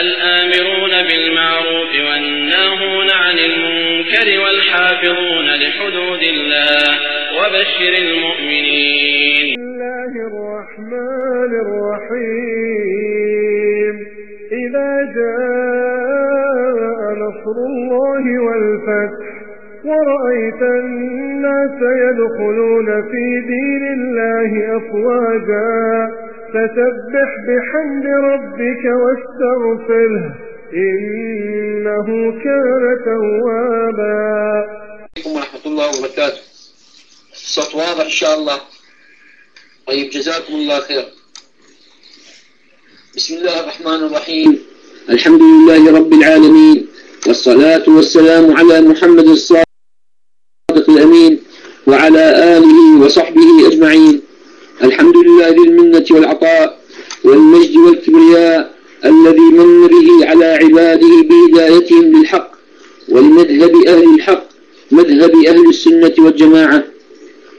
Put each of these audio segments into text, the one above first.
الآمرون بالمعروف والناهون عن المنكر والحافظون لحدود الله وبشر المؤمنين؟ الله الرحمن الرحيم. فسبح بحمد ربك واستغفره إنه كان توابا. عليكم ورحمة الله وبركاته. الصوت واضح إن شاء الله. طيب جزاكم الله خير. بسم الله الرحمن الرحيم. الحمد لله رب العالمين والصلاة والسلام على محمد الصادق الأمين وعلى آله وصحبه أجمعين. ذي المنة والعطاء والمجد والكبرياء الذي من به على عباده بهدايتهم للحق ولمذهب أهل الحق مذهب أهل السنة والجماعة.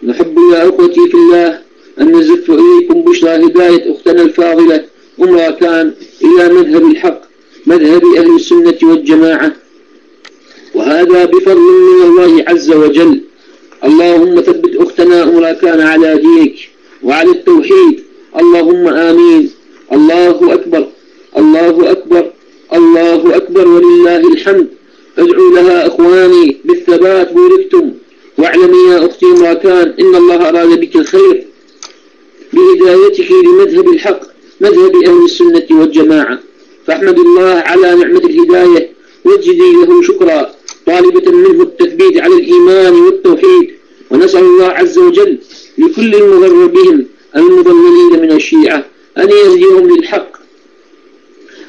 نحب يا أخوتي في الله أن نزف إليكم بشرى هداية أختنا الفاضلة أم راكان إلى مذهب الحق مذهب أهل السنة والجماعة. وهذا بفضل من الله عز وجل. اللهم ثبت أختنا أم راكان على دينك. وعلى التوحيد. اللهم آمين. الله أكبر. الله أكبر. الله أكبر. ولله الحمد. ادعوا لها أخواني بالثبات بوركتم. واعلمي يا أختي ما كان إن الله أراد بك الخير. بهدايتك لمذهب الحق مذهب أهل السنة والجماعة. فاحمد الله على نعمة الهداية. واجدي له شكرا. طالبة منه التثبيت على الإيمان والتوحيد. ونسأل الله عز وجل لكل المغر بهم المضللين من الشيعة. أن يهديهم للحق.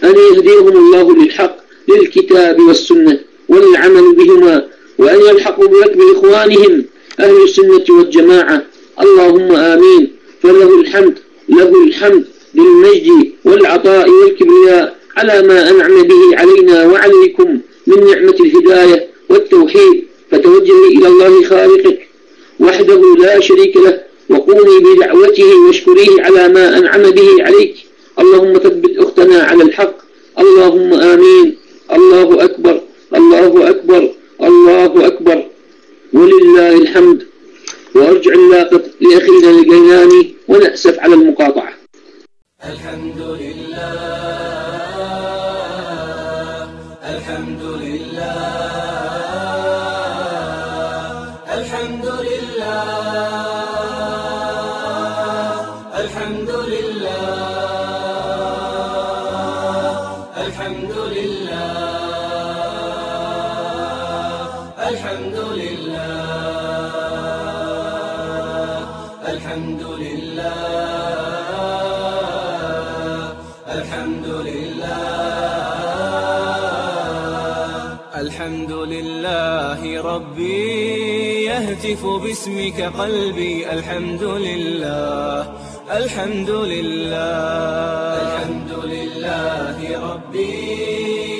أن يهديهم الله للحق للكتاب والسنة والعمل بهما وأن يلحقوا بركب إخوانهم أهل السنة والجماعة. اللهم آمين. فله الحمد له الحمد بالمجد والعطاء والكبرياء على ما أنعم به علينا وعليكم من نعمة الهداية والتوحيد. فتوجه إلى الله خالقك. وحده لا شريك له وقومي بدعوته واشكريه على ما أنعم به عليك. اللهم ثبت أختنا على الحق. اللهم آمين. الله أكبر. الله أكبر. الله أكبر. ولله الحمد. وأرجع اللاقط لأخينا الجيلاني ونأسف على المقاطعة. الحمد لله. الحمد لله. الحمد لله. الحمد لله. الحمد لله ربي يهتف باسمك قلبي. الحمد لله. الحمد لله. الحمد لله ربي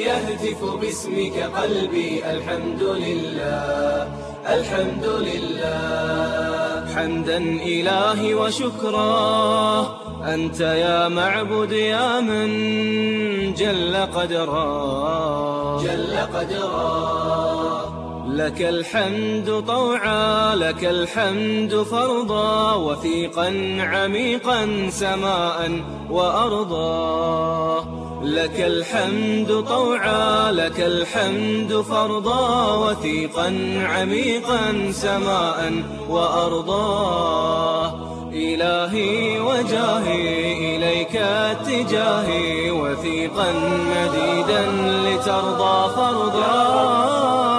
يهتف باسمك قلبي. الحمد لله. الحمد لله. حمدا إلهي وشكرا. أنت يا معبد يا من جل قدرا. جل قدرا. لك الحمد طوعا لك الحمد فرضا. وثيقا عميقا سماء وأرضا. لك الحمد طوعا لك الحمد فرضا وثيقا عميقا سماء وأرضا. إلهي وجاهي إليك اتجاهي وثيقا مديدا لترضى فرضا.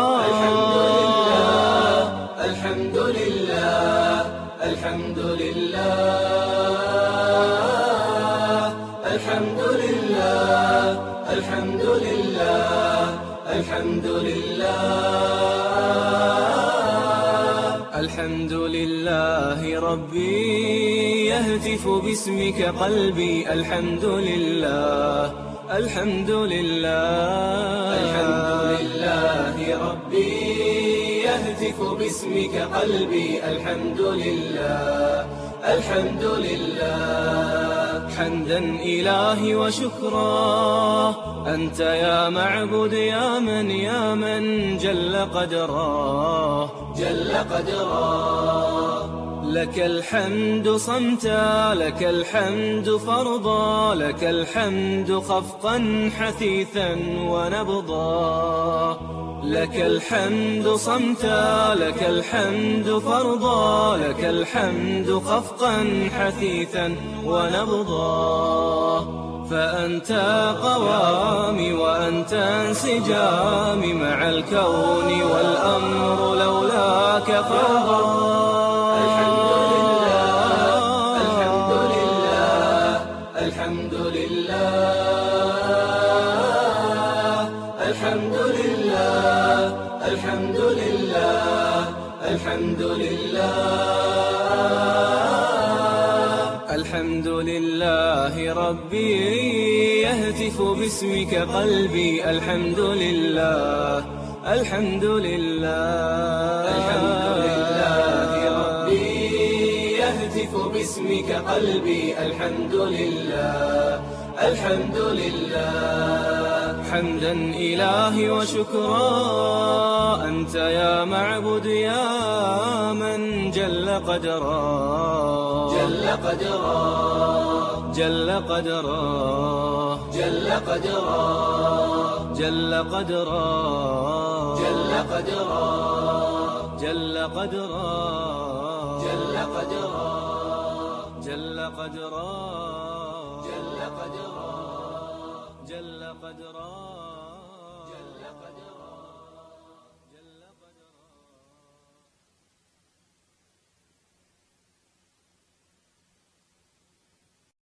الحمد لله ربي يهتف باسمك قلبي. الحمد لله الحمد لله الحمد لله ربي يهتف باسمك قلبي. الحمد لله الحمد لله. حمدا إلهي وشكرا. أنت يا معبد يا من يا من جل قدراه جل قدراه لك الحمد صمتا لك الحمد فرضا لك الحمد خفقا حثيثا ونبضا. لك الحمد صمتا لك الحمد فرضا لك الحمد خفقا حثيثا ونبضا. فأنت قوامي وأنت انسجامي مع الكون والأمر لولاك فضا الحمد لله الحمد لله الحمد لله الحمد لله. الحمد لله. الحمد لله. الحمد لله. ربي يهتف باسمك قلبي. الحمد لله. الحمد لله. الحمد لله. ربي يهتف باسمك قلبي. الحمد لله. الحمد لله. حمدا إلهي وشكرا. أنت يا معبد يا من جل قدرا. جل قدرا. جل قدرا. جل قدرا. جل قدرا. جل قدرا. جل قدرا. جل قدرا. جل قدرا. قدرا